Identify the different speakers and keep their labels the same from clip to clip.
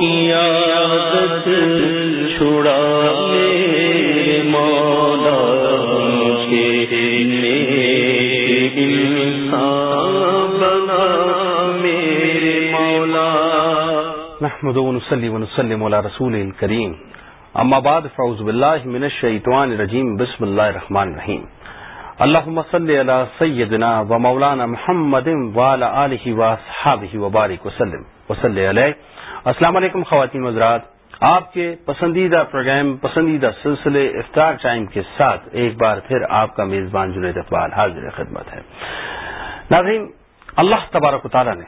Speaker 1: کی عادت چھڑا میرے مولا کے نیک انسان بنا میرے مولا۔
Speaker 2: نحمد ونصلي ونسلم على رسول الكريم اما بعد، فاعوذ بالله من الشيطان الرجيم بسم الله الرحمن الرحيم اللهم صل على سيدنا ومولانا محمد وعلى اله واصحابه وبارك وسلم۔ وصلي عليه السلام علیکم خواتین حضرات، آپ کے پسندیدہ پروگرام، پسندیدہ سلسلے افطار ٹائم کے ساتھ ایک بار پھر آپ کا میزبان جنید اقبال حاضر خدمت ہے۔ ناظرین، اللہ تبارک و تعالی نے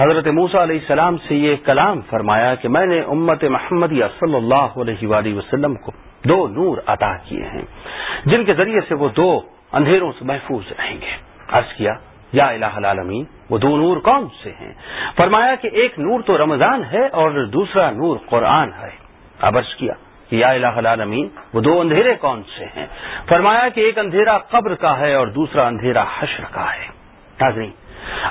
Speaker 2: حضرت موسا علیہ السلام سے یہ کلام فرمایا کہ میں نے امت محمدیہ صلی اللہ علیہ وآلہ وسلم کو دو نور عطا کیے ہیں، جن کے ذریعے سے وہ دو اندھیروں سے محفوظ رہیں گے۔ عرض کیا یا الہ العالمین، وہ دو نور کون سے ہیں۔ فرمایا کہ ایک نور تو رمضان ہے اور دوسرا نور قرآن ہے۔ عرض کیا کہ یا الہ العالمین، وہ دو اندھیرے کون سے ہیں۔ فرمایا کہ ایک اندھیرا قبر کا ہے اور دوسرا اندھیرا حشر کا ہے۔ ناظرین،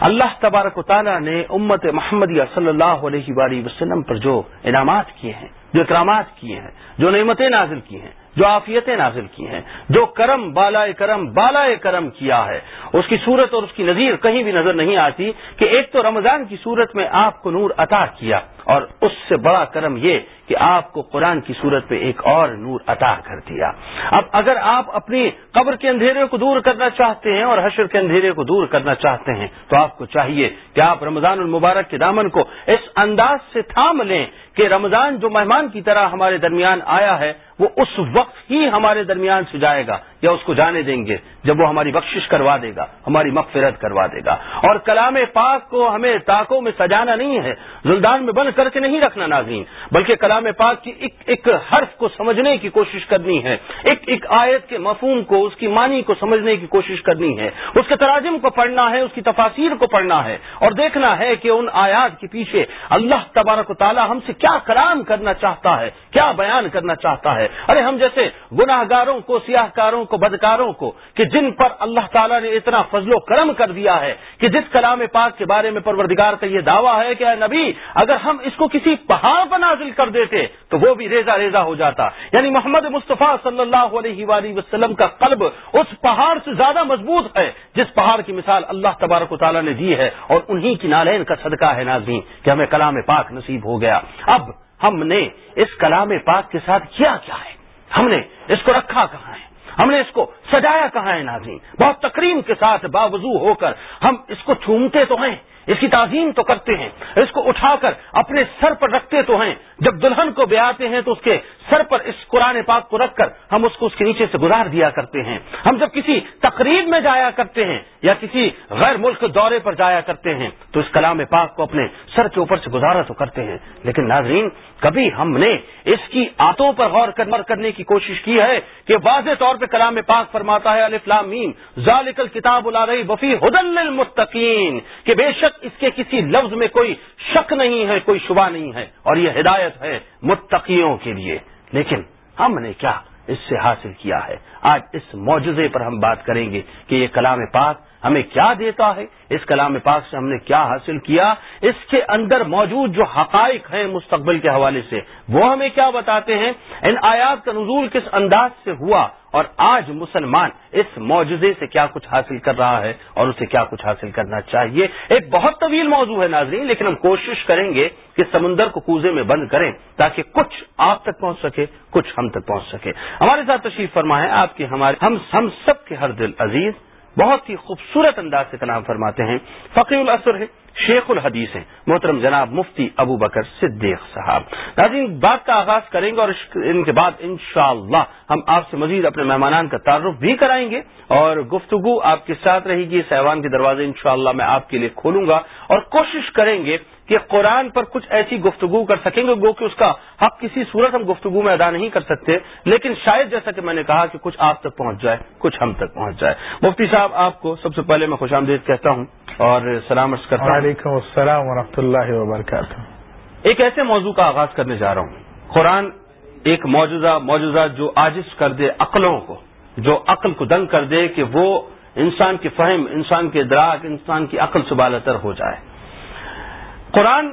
Speaker 2: اللہ تبارک و تعالیٰ نے امت محمدیہ صلی اللہ علیہ وآلہ وسلم پر جو انعامات کیے ہیں، جو اکرامات کیے ہیں، جو نعمتیں نازل کی ہیں جو عافیتیں نازل کی ہیں، جو کرم بالا کرم بالا کرم کیا ہے۔ اس کی صورت اور اس کی نظیر کہیں بھی نظر نہیں آتی کہ ایک تو رمضان کی صورت میں آپ کو نور عطا کیا اور اس سے بڑا کرم یہ کہ آپ کو قرآن کی صورت پہ ایک اور نور عطا کر دیا۔ اب اگر آپ اپنی قبر کے اندھیرے کو دور کرنا چاہتے ہیں اور حشر کے اندھیرے کو دور کرنا چاہتے ہیں تو آپ کو چاہیے کہ آپ رمضان المبارک کے دامن کو اس انداز سے تھام لیں کہ رمضان جو مہمان کی طرح ہمارے درمیان آیا ہے، وہ اس وقت ہی ہمارے درمیان سجائے گا۔ یا اس کو جانے دیں گے جب وہ ہماری بخشش کروا دے گا، ہماری مغفرت کروا دے گا۔ اور کلام پاک کو ہمیں تاکوں میں سجانا نہیں ہے زلدان میں بند کر کے نہیں رکھنا ناظرین، بلکہ کلام پاک کی ایک ایک حرف کو سمجھنے کی کوشش کرنی ہے، ایک ایک آیت کے مفہوم کو، اس کی معنی کو سمجھنے کی کوشش کرنی ہے۔ اس کے تراجم کو پڑھنا ہے، اس کی تفاصیر کو پڑھنا ہے۔ اور دیکھنا ہے کہ ان آیات کے پیچھے اللہ تبارک و تعالی ہم سے کیا کلام کرنا چاہتا ہے، کیا بیان کرنا چاہتا ہے۔ ارے ہم جیسے گناہ گاروں کو سیاہ کاروں کو بدکاروں کو کہ جن پر اللہ تعالیٰ نے اتنا فضل و کرم کر دیا ہے کہ جس کلام پاک کے بارے میں پروردگار کا یہ دعویٰ ہے کہ اے نبی، اگر ہم اس کو کسی پہاڑ پر نازل کر دیتے تو وہ بھی ریزا ریزا ہو جاتا۔ یعنی محمد مصطفیٰ صلی اللہ علیہ وآلہ وسلم کا قلب اس پہاڑ سے زیادہ مضبوط ہے، جس پہاڑ کی مثال اللہ تبارک و تعالیٰ نے دی ہے اور انہی کی نالین کا صدقہ ہے ناظرین کہ ہمیں کلام پاک نصیب ہو گیا۔ اب ہم نے اس کلام پاک کے ساتھ کیا کیا ہے؟ ہم نے اس کو رکھا کہاں ہے؟ ہم نے اس کو سجایا کہاں ہے ناظرین؟ بہت تقریم کے ساتھ باوضو ہو کر ہم اس کو چومتے تو ہیں، اس کی تعظیم تو کرتے ہیں، اس کو اٹھا کر اپنے سر پر رکھتے تو ہیں۔ جب دلہن کو بیاتے ہیں تو اس کے سر پر اس قرآن پاک کو رکھ کر ہم اس کو اس کے نیچے سے گزار دیا کرتے ہیں۔ ہم جب کسی تقریب میں جایا کرتے ہیں یا کسی غیر ملک دورے پر جایا کرتے ہیں تو اس کلام پاک کو اپنے سر کے اوپر سے گزارا تو کرتے ہیں۔ لیکن ناظرین کبھی ہم نے اس کی آتوں پر غور کرنے کی کوشش کی ہے کہ واضح طور پہ کلام پاک فرماتا ہے میم، ذالک کتاب الا رہی وفی ہدن المستقین کہ بے شک اس کے کسی لفظ میں کوئی شک نہیں ہے، کوئی شبہ نہیں ہے، اور یہ ہدایت ہے متقیوں کے لیے۔ لیکن ہم نے کیا اس سے حاصل کیا ہے؟ آج اس معجزے پر ہم بات کریں گے کہ یہ کلام پاک ہمیں کیا دیتا ہے؟ اس کلام پاک سے ہم نے کیا حاصل کیا؟ اس کے اندر موجود جو حقائق ہیں مستقبل کے حوالے سے، وہ ہمیں کیا بتاتے ہیں؟ ان آیات کا نزول کس انداز سے ہوا؟ اور آج مسلمان اس معجزے سے کیا کچھ حاصل کر رہا ہے؟ اور اسے کیا کچھ حاصل کرنا چاہیے؟ ایک بہت طویل موضوع ہے ناظرین، لیکن ہم کوشش کریں گے کہ سمندر کو کوزے میں بند کریں تاکہ کچھ آپ تک پہنچ سکے، کچھ ہم تک پہنچ سکے۔ ہمارے ساتھ تشریف فرما ہے آپ کے، ہمارے، ہم ہم سب کے ہر دل عزیز بہت ہی خوبصورت انداز سے کلام فرماتے ہیں۔ فقی الاثر ہے۔ شیخ الحدیث ہیں، محترم جناب مفتی ابو بکر صدیق صاحب۔ ناظرین بات کا آغاز کریں گے اور ان کے بعد انشاءاللہ ہم آپ سے مزید اپنے مہمانان کا تعارف بھی کرائیں گے اور گفتگو آپ کے ساتھ رہے گی۔ سیوان کے دروازے انشاءاللہ میں آپ کے لیے کھولوں گا اور کوشش کریں گے کہ قرآن پر کچھ ایسی گفتگو کر سکیں گے، گو کہ اس کا حق کسی صورت ہم گفتگو میں ادا نہیں کر سکتے، لیکن شاید جیسا کہ میں نے کہا کہ کچھ آپ تک پہنچ جائے، کچھ ہم تک پہنچ جائے۔ مفتی صاحب، آپ کو سب سے پہلے میں خوش آمدید کہتا ہوں اور سلام کرتا ہوں۔
Speaker 3: وعلیکم السلام ورحمۃ اللہ وبرکاتہ۔
Speaker 2: ایک ایسے موضوع کا آغاز کرنے جا رہا ہوں۔ قرآن ایک موجودہ موجودہ جو آجز کر دے عقلوں کو جو عقل کو دنگ کر دے کہ وہ انسان کی فہم انسان کے ادراک انسان کی عقل سے بالتر ہو جائے۔ قرآن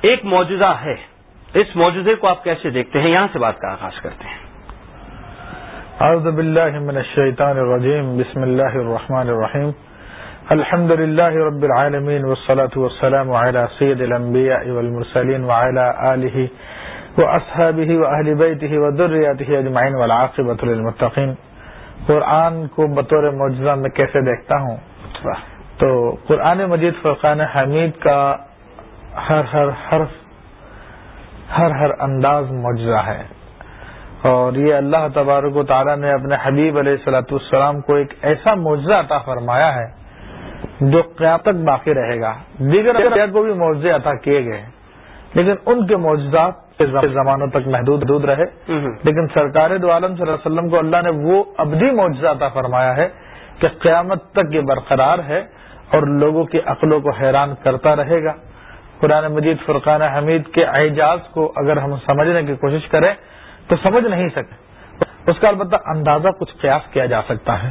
Speaker 2: ایک معجزہ ہے۔ اس معجزے کو آپ کیسے دیکھتے ہیں؟ یہاں سے بات کا آغاز کرتے ہیں۔
Speaker 3: اعوذ باللہ من الشیطان الرجیم بسم اللہ الرحمن الرحیم۔ الحمد للہ رب العالمین والصلاة والسلام على سید الانبیاء والمرسلین وعلى آلہ واصحابہ واہل بیتہ وذریاتہ اجمعین والعاقبۃ للمتقین۔ قرآن کو بطور معجزہ میں کیسے دیکھتا ہوں؟ تو قرآن مجید فرقان حمید کا ہر ہر حرف، ہر ہر انداز معجزہ ہے۔ اور یہ اللہ تبارک و تعالیٰ نے اپنے حبیب علیہ السلاۃ السلام کو ایک ایسا معجزہ عطا فرمایا ہے جو قیام تک باقی رہے گا۔ دیگر کو بھی معجزے عطا کیے گئے لیکن ان کے معجزات زمانوں تک محدود رہے۔ لیکن سرکار دو عالم صلی اللہ علیہ وسلم کو اللہ نے وہ ابدی معجزہ عطا فرمایا ہے کہ قیامت تک یہ برقرار ہے اور لوگوں کی عقلوں کو حیران کرتا رہے گا۔ قرآن مجید فرقان حمید کے اعجاز کو اگر ہم سمجھنے کی کوشش کریں تو سمجھ نہیں سکے اس کا البتہ اندازہ کچھ قیاس کیا جا سکتا ہے۔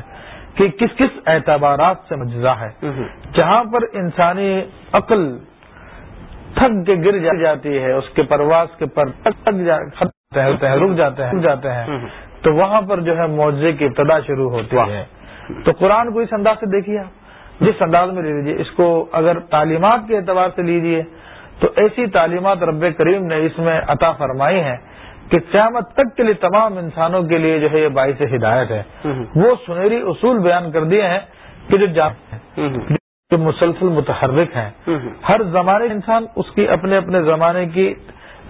Speaker 3: کہ کس کس اعتبارات سے مجزا ہے۔ جہاں پر انسانی عقل تھک کے گر جاتی ہے اس کے پرواز کے پر رک جاتے ہیں تو وہاں پر جو ہے معاوضے کی ابتدا شروع ہوتی ہے۔ تو قرآن کو اس انداز سے دیکھیے آپ۔ جس انداز میں لے لیجیے اس کو اگر تعلیمات کے اعتبار سے لیجیے تو ایسی تعلیمات رب کریم نے اس میں عطا فرمائی ہیں۔ کہ قیامت تک کے لیے تمام انسانوں کے لیے جو ہے یہ باعث ہدایت ہے۔ وہ سنہری اصول بیان کر دیے ہیں کہ جو ہیں جو مسلسل متحرک ہیں۔ ہر زمانے انسان اس کی اپنے اپنے زمانے کی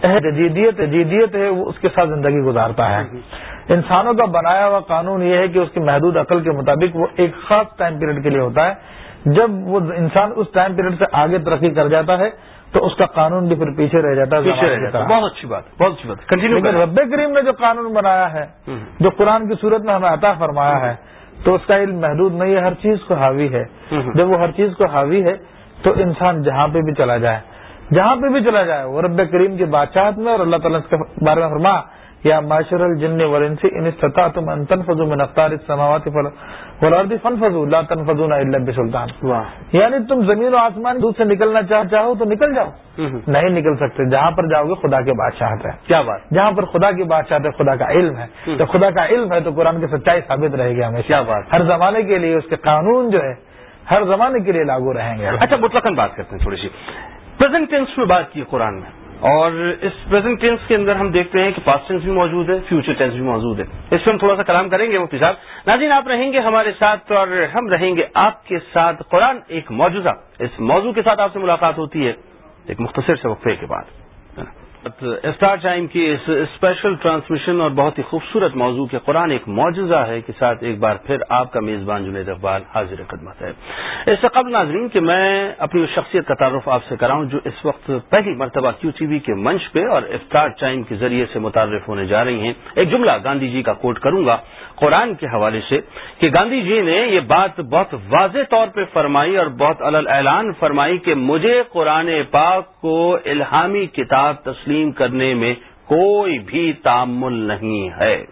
Speaker 3: جدیدیت جدیدیت ہے وہ اس کے ساتھ زندگی گزارتا ہے۔ انسانوں کا بنایا ہوا قانون یہ ہے کہ اس کی محدود عقل کے مطابق وہ ایک خاص ٹائم پیریڈ کے لیے ہوتا ہے۔ جب وہ انسان اس ٹائم پیریڈ سے آگے ترقی کر جاتا ہے تو اس کا قانون بھی پھر پیچھے رہ جاتا ہے
Speaker 2: بہت اچھی بات بہت اچھی بات
Speaker 3: لیکن رب کریم نے جو قانون بنایا ہے جو قرآن کی صورت میں ہمیں عطا فرمایا ہے تو اس کا علم محدود نہیں ہے ہر چیز کو حاوی ہے۔ جب وہ ہر چیز کو حاوی ہے تو انسان جہاں پہ بھی چلا جائے۔ جہاں پہ بھی چلا جائے وہ رب کریم کی بادشاہت میں اور اللہ تعالیٰ کے بارے میں فرما یا معاشر الجن ورنسی ان سطح تم انتن فضو میں نفتار سماوات فلاردی فن فضو اللہ تن فضو نہ سلطان یعنی تم زمین و آسمان دودھ سے نکلنا چاہو تو نکل جاؤ. نہیں نکل سکتے جہاں پر جاؤ گے خدا کے بادشاہت ہے
Speaker 2: کیا بات؟
Speaker 3: جہاں پر خدا کی بادشاہت ہے خدا کا علم ہے۔ تو خدا کا علم ہے تو قرآن کی سچائی ثابت رہے گی ہمیں
Speaker 2: کیا بات؟
Speaker 3: ہر زمانے کے لیے اس کے قانون جو ہے ہر زمانے کے لیے لاگو رہیں گے۔
Speaker 2: اچھا مطلق بات کرتے ہیں تھوڑی سی۔ پرزینٹ ٹینس میں بات کی قرآن میں۔ اور اس پریزنٹ ٹینس کے اندر ہم دیکھتے ہیں کہ پاسٹ ٹینس بھی موجود ہے فیوچر ٹینس بھی موجود ہے۔ اس پہ ہم تھوڑا سا کلام کریں گے مفتی صاحب۔ ناظرین، آپ رہیں گے ہمارے ساتھ اور ہم رہیں گے آپ کے ساتھ قرآن ایک موجودہ اس موضوع کے ساتھ آپ سے ملاقات ہوتی ہے ایک مختصر سے وقفے کے بعد۔ اسٹار ٹائم کی اس اسپیشل ٹرانسمیشن اور بہت ہی خوبصورت موضوع کے قرآن ایک معجزہ ہے کے ساتھ ایک بار پھر آپ کا میزبان جنید اقبال حاضر خدمت ہے۔ اس سے قبل ناظرین کہ میں اپنی شخصیت کا تعارف آپ سے کراؤں جو اس وقت پہلی مرتبہ کیو ٹی وی کے منچ پہ اور افطار ٹائم کے ذریعے سے متعارف ہونے جا رہی ہیں۔ ایک جملہ گاندھی جی کا کوٹ کروں گا قرآن کے حوالے سے کہ گاندھی جی نے یہ بات بہت واضح طور پہ فرمائی اور بہت اعلان فرمائی کہ مجھے قرآن پاک کو الہامی کتاب تسلیم کرنے میں کوئی بھی تعمل نہیں ہے۔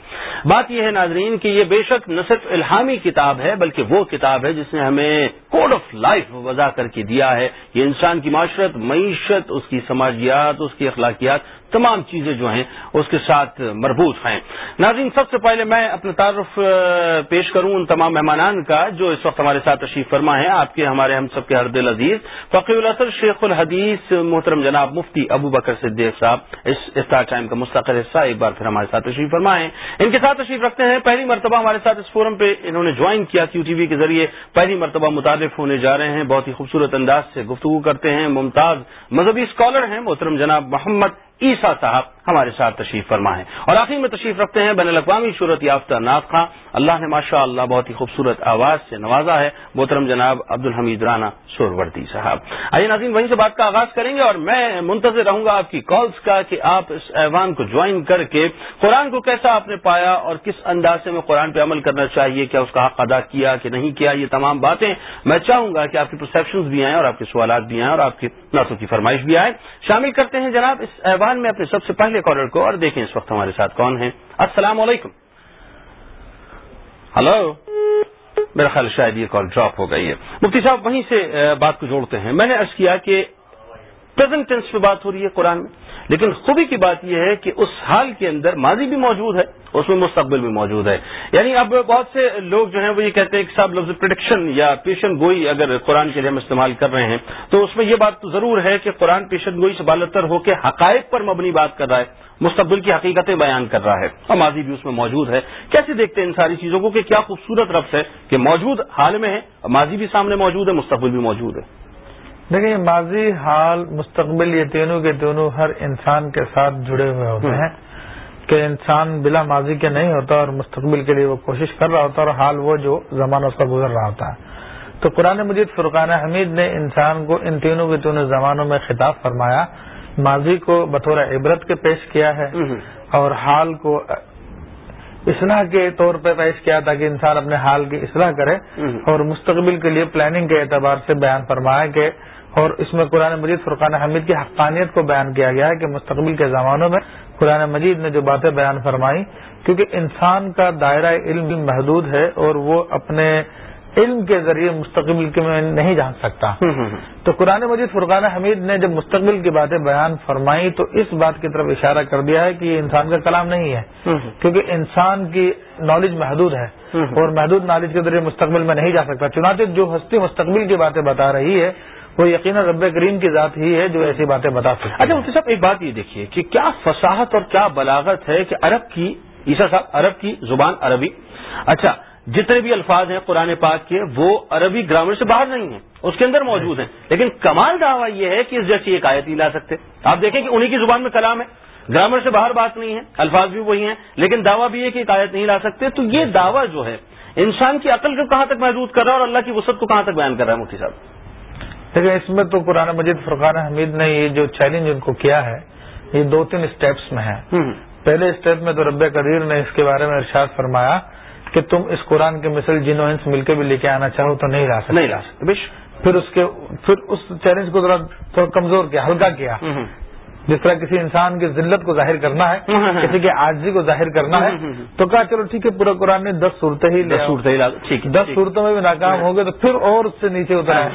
Speaker 2: بات یہ ہے ناظرین کہ یہ بے شک نہ صرف الہامی کتاب ہے بلکہ وہ کتاب ہے جس نے ہمیں کوڈ آف لائف وضع کر کے دیا ہے۔ یہ انسان کی معاشرت، معیشت، اس کی سماجیات، اس کی اخلاقیات تمام چیزیں جو ہیں اس کے ساتھ مربوط ہیں۔ ناظرین، سب سے پہلے میں اپنا تعارف پیش کروں ان تمام مہمانان کا جو اس وقت ہمارے ساتھ تشریف فرما ہے آپ کے، ہمارے ہم سب کے ہر دل عزیز فقی الاثر شیخ الحدیث محترم جناب مفتی ابو بکر صدیق صاحب اس افطار ٹائم کا مستقل حصہ ایک بار پھر ہمارے ساتھ تشریف فرما ہے ان کے ساتھ تشریف رکھتے ہیں۔ پہلی مرتبہ ہمارے ساتھ اس فورم پہ انہوں نے جوائن کیا کیو ٹی وی کے ذریعے۔ پہلی مرتبہ متعارف ہونے جا رہے ہیں۔ بہت ہی خوبصورت انداز سے گفتگو کرتے ہیں۔ ممتاز مذہبی اسکالر ہیں، محترم جناب محمد عیسیٰ صاحب ہمارے ساتھ تشریف فرما ہے اور آخر میں تشریف رکھتے ہیں، بین الاقوامی صورت یافتہ ناز خاں اللہ نے ماشاء اللہ بہت ہی خوبصورت آواز سے نوازا ہے، محترم جناب عبد الحمید رانا سوروردی صاحب۔ آئیے ناظرین، وہیں سے بات کا آغاز کریں گے اور میں منتظر رہوں گا آپ کی کالز کا کہ آپ اس ایوان کو جوائن کر کے قرآن کو کیسا آپ نے پایا اور کس انداز سے میں قرآن پہ عمل کرنا چاہیے، کیا اس کا حق ادا کیا کہ نہیں کیا، یہ تمام باتیں میں چاہوں گا کہ آپ کی پرسپشنز بھی آئیں اور آپ کے سوالات بھی آئیں اور آپ کی نعتوں کی فرمائش بھی آئے۔ شامل کرتے ہیں جناب اس ایوان میں اپنے سب سے پہلے کالر کو اور دیکھیں اس وقت ہمارے ساتھ کون ہیں۔ السلام علیکم۔ ہلو میرا خیال شاید یہ کال ڈراپ ہو گئی ہے۔ مفتی صاحب، وہیں سے بات کو جوڑتے ہیں۔ میں نے ارض کیا کہ پریزنٹ ٹینس پہ بات ہو رہی ہے قرآن میں۔ لیکن خوبی کی بات یہ ہے کہ اس حال کے اندر ماضی بھی موجود ہے اس میں مستقبل بھی موجود ہے۔ یعنی اب بہت سے لوگ جو ہیں وہ یہ کہتے ہیں کہ صاحب لفظ پروڈکشن یا پیشن گوئی اگر قرآن کے لیے ہم استعمال کر رہے ہیں، تو اس میں یہ بات تو ضرور ہے کہ قرآن پیشن گوئی سے بالتر ہو کے حقائق پر مبنی بات کر رہا ہے، مستقبل کی حقیقتیں بیان کر رہا ہے اور ماضی بھی اس میں موجود ہے۔ کیسے دیکھتے ہیں ان ساری چیزوں کو کہ کیا خوبصورت رفظ ہے کہ موجود حال میں ہے ماضی بھی سامنے موجود ہے، مستقبل بھی موجود ہے۔
Speaker 3: دیکھیں ماضی حال مستقبل یہ تینوں کے تینوں ہر انسان کے ساتھ جڑے ہوئے ہوتے ہیں کہ انسان بلا ماضی کے نہیں ہوتا اور مستقبل کے لیے وہ کوشش کر رہا ہوتا اور حال وہ جو زمانہ اس کا گزر رہا ہوتا ہے۔ تو قرآن مجید فرقان حمید نے انسان کو ان تینوں کے تینوں زمانوں میں خطاب فرمایا۔ ماضی کو بطور عبرت کے پیش کیا ہے اور حال کو اصلاح کے طور پہ پیش کیا تاکہ انسان اپنے حال کی اصلاح کرے۔ اور مستقبل کے لیے پلاننگ کے اعتبار سے بیان فرمایا کہ اور اس میں قرآن مجید فرقان حمید کی حقانیت کو بیان کیا گیا ہے کہ مستقبل کے زمانوں میں قرآن مجید نے جو باتیں بیان فرمائی کیونکہ انسان کا دائرہ علم محدود ہے اور وہ اپنے علم کے ذریعے مستقبل کے میں نہیں جان سکتا۔ تو قرآن مجید فرقان حمید نے جب مستقبل کی باتیں بیان فرمائی تو اس بات کی طرف اشارہ کر دیا ہے کہ یہ انسان کا کلام نہیں ہے۔ کیونکہ انسان کی نالج محدود ہے اور محدود نالج کے ذریعے مستقبل میں نہیں جا سکتا۔ چنانچہ جو ہستی مستقبل کی باتیں بتا رہی ہے وہ یقینا رب کریم کی ذات ہی ہے جو ایسی باتیں بتا سکتی
Speaker 2: اچھا مفتی صاحب، ایک بات یہ دیکھیے کہ کیا فصاحت اور کیا بلاغت ہے کہ عرب کی عیسا صاحب، عرب کی زبان عربی؟ اچھا جتنے بھی الفاظ ہیں قرآن پاک کے، وہ عربی گرامر سے باہر نہیں ہیں، اس کے اندر موجود ہیں۔ لیکن کمال دعویٰ یہ ہے کہ اس جیسی ایک آیت نہیں لا سکتے۔ آپ دیکھیں کہ انہیں کی زبان میں کلام ہے، گرامر سے باہر بات نہیں ہے، الفاظ بھی وہی ہیں، لیکن دعویٰ بھی ہے کہ ایک آیت نہیں لا سکتے۔ تو یہ دعویٰ جو ہے، انسان کی عقل کو کہاں تک محدود کر رہا ہے اور اللہ کی وسعت کو کہاں تک بیان کر رہا ہے مفتی صاحب؟
Speaker 3: لیکن اس میں تو قرآن مجید فرقان حمید نے یہ جو چیلنج ان کو کیا ہے یہ دو تین اسٹیپس میں ہے پہلے اسٹیپ میں تو رب قدیر نے اس کے بارے میں ارشاد فرمایا کہ تم اس قرآن کے مثل جنو انس مل کے بھی لے کے آنا چاہو تو نہیں لا سکتے۔
Speaker 2: نہیں لا سکتے
Speaker 3: پھر اس کے پھر اس چیلنج کو تھوڑا کمزور کیا ہلکا کیا۔ جس طرح کسی انسان کی ذلت کو ظاہر کرنا ہے کسی کے آجزی کو ظاہر کرنا ہے تو کہا چلو ٹھیک ہے پورا قرآن نے دس صورتیں ہی
Speaker 2: دس صورتیں
Speaker 3: میں بھی ناکام ہو گئے تو پھر اور اس سے نیچے اترا ہے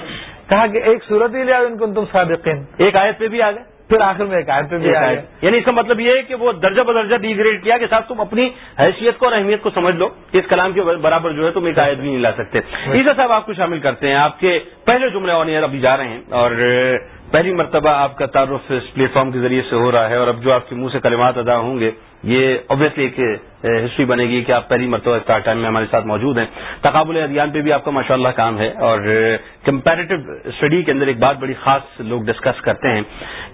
Speaker 3: کہا کہ ایک صورت ہی لیا ان کو تم صادقین۔
Speaker 2: ایک آیت پہ بھی آ گئے
Speaker 3: پھر آخر میں ایک آیت پہ بھی آئے
Speaker 2: یعنی اس کا مطلب یہ ہے کہ وہ درجہ بدرجہ ڈی گریڈ کیا کہ صاحب تم اپنی حیثیت کو اور اہمیت کو سمجھ لو۔ اس کلام کے برابر جو ہے تم ایک آیت بھی نہیں لا سکتے۔ عیسا صاحب آپ کو شامل کرتے ہیں۔ آپ کے پہلے جملے ایئر ابھی جا رہے ہیں اور پہلی مرتبہ آپ کا تعارف اس پلیٹ فارم کے ذریعے سے ہو رہا ہے اور اب جو آپ کے منہ سے کلمات ادا ہوں گے، یہ obviously ایک ہسٹری بنے گی کہ آپ پہلی مرتبہ اسٹار ٹائم میں ہمارے ساتھ موجود ہیں۔ تقابل ادیان پہ بھی آپ کا ماشاء اللہ کام ہے اور کمپیریٹو اسٹڈی کے اندر ایک بات بڑی خاص لوگ ڈسکس کرتے ہیں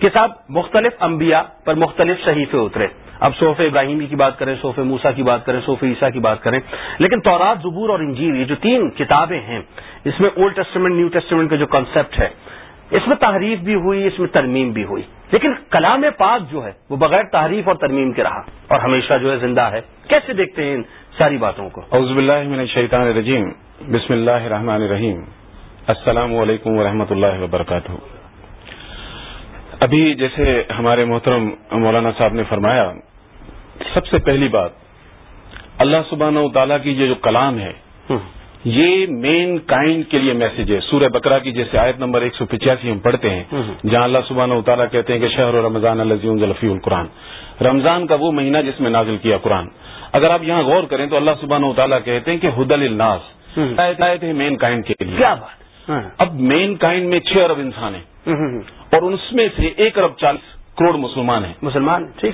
Speaker 2: کہ صاحب، مختلف انبیاء پر مختلف صحیفے اترے۔ اب صوف ابراہیمی کی بات کریں صوف موسا کی بات کریں صوف عیسیٰ کی بات کریں، لیکن تورات، زبور اور انجیر یہ جو تین کتابیں ہیں، اس میں اولڈ ٹیسٹمنٹ نیو ٹیسٹمنٹ کا جو کانسیپٹ ہے اس میں تحریف بھی ہوئی اس میں ترمیم بھی ہوئی۔ لیکن کلام پاک جو ہے وہ بغیر تحریف اور ترمیم کے رہا۔ اور ہمیشہ جو ہے زندہ ہے۔ کیسے دیکھتے ہیں ان ساری باتوں کو؟
Speaker 4: اعوذ باللہ من الشیطان الرجیم۔ بسم اللہ الرحمن الرحیم۔ السلام علیکم ورحمۃ اللہ وبرکاتہ۔ ابھی جیسے ہمارے محترم مولانا صاحب نے فرمایا سب سے پہلی بات اللہ سبحانہ و تعالیٰ کی یہ جو کلام ہے یہ مین کائنڈ کے لیے میسج ہے۔ سورہ بکرا کی جیسے آیت نمبر ایک سو پچاسی ہم پڑھتے ہیں۔ جہاں اللہ سبحانہ و تعالیٰ کہتے ہیں کہ شہر و رمضان الزیم ذلفی القرآن۔ رمضان کا وہ مہینہ جس میں نازل کیا قرآن۔ اگر آپ یہاں غور کریں تو اللہ سبحانہ و تعالیٰ کہتے ہیں کہ حد الناس آیت ہے مین کائنڈ کے لیے۔
Speaker 2: کیا بات۔
Speaker 4: اب مین کائنڈ میں چھ ارب انسان ہیں۔ اور اس میں سے ایک ارب چالیس کروڑ مسلمان ہیں۔
Speaker 2: مسلمان ٹھیک۔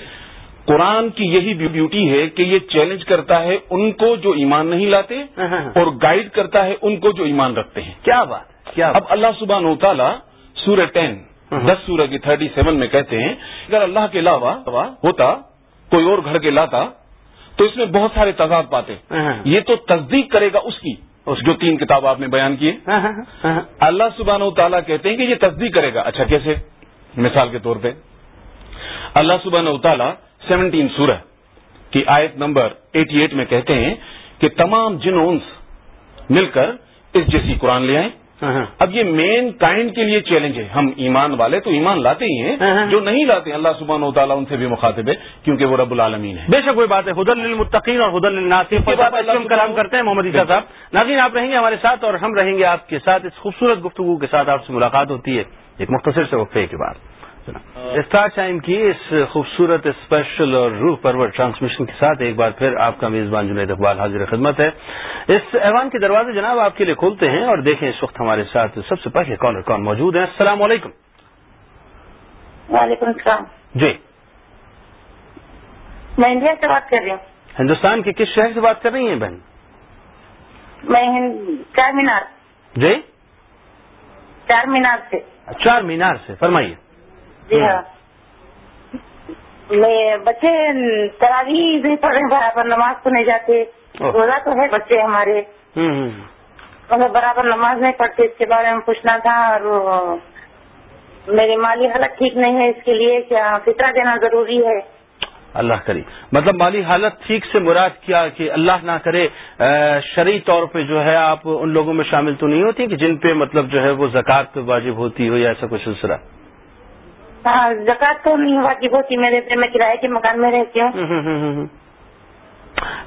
Speaker 4: قرآن کی یہی بیوٹی ہے کہ یہ چیلنج کرتا ہے ان کو جو ایمان نہیں لاتے اور گائیڈ کرتا ہے ان کو جو ایمان رکھتے ہیں۔
Speaker 2: کیا بات کیا
Speaker 4: اب اللہ سبحان و تعالیٰ سورہ ٹین دس سورہ کی تھرٹی سیون میں کہتے ہیں اگر اللہ کے علاوہ ہوتا کوئی اور گھر کے لاتا تو اس میں بہت سارے تضاد پاتے۔ یہ تو تصدیق کرے گا اس کی جو تین کتاب آپ نے بیان کیے اللہ سبحان و تعالیٰ کہتے ہیں کہ یہ تصدیق کرے گا۔ اچھا کیسے؟ مثال کے طور پہ اللہ سبحان و تعالیٰ سیونٹین سورہ کی آیت نمبر ایٹی ایٹ میں کہتے ہیں کہ تمام جنونس مل کر اس جیسی قرآن لے آئیں۔ اب یہ مین کائنڈ کے لیے چیلنج ہے۔ ہم ایمان والے تو ایمان لاتے ہی ہیں۔ جو نہیں لاتے اللہ سبحان و تعالیٰ ان سے بھی مخاطب ہے کیونکہ وہ رب العالمین ہے
Speaker 2: بے شک کوئی بات ہے۔ حدل المتقین اور حدل الناصف ہم کلام کرتے ہیں محمد عیسیٰ صاحب۔ ناظرین آپ رہیں گے ہمارے ساتھ اور ہم رہیں گے آپ کے ساتھ۔ اس خوبصورت گفتگو کے ساتھ آپ سے ملاقات ہوتی ہے۔ ایک مختصر سے وقفے کے بعد۔ اسٹار ٹائم کی اس خوبصورت اسپیشل اور روح پرور ٹرانسمیشن کے ساتھ ایک بار پھر آپ کا میزبان جنید اقبال حاضر خدمت ہے۔ اس ایوان کے دروازے جناب آپ کے لیے کھولتے ہیں اور دیکھیں اس وقت ہمارے ساتھ سب سے پہلے کالر کون موجود ہیں۔ السلام علیکم۔
Speaker 5: وعلیکم السلام۔
Speaker 2: جی۔
Speaker 5: میں انڈیا سے بات کر رہی ہوں۔
Speaker 2: ہندوستان کے کس شہر سے بات کر رہی ہیں بہن؟
Speaker 5: میں چار مینار۔
Speaker 2: جی۔
Speaker 5: چار مینار سے۔
Speaker 2: چار مینار سے۔ فرمائیے۔
Speaker 5: جی ہاں۔ میں بچے تراوی نہیں پڑھ رہے برابر نماز تو نہیں جاتے۔ روزہ تو ہے بچے ہمارے۔ مگر برابر نماز نہیں پڑھتے اس کے بارے میں پوچھنا تھا اور میری مالی حالت ٹھیک نہیں ہے اس کے لیے کیا فطرہ دینا ضروری ہے؟
Speaker 2: اللہ کری مطلب مالی حالت ٹھیک سے مراد کیا کہ اللہ نہ کرے شرعی طور پہ جو ہے آپ ان لوگوں میں شامل تو نہیں ہوتی کہ جن پہ مطلب جو ہے وہ زکوٰۃ واجب ہوتی ہو یا ایسا کوئی سلسلہ؟
Speaker 5: ہاں زکات تو نہیں واجب ہوتی میرے پہ میں کرائے کے مکان میں رہتی ہوں۔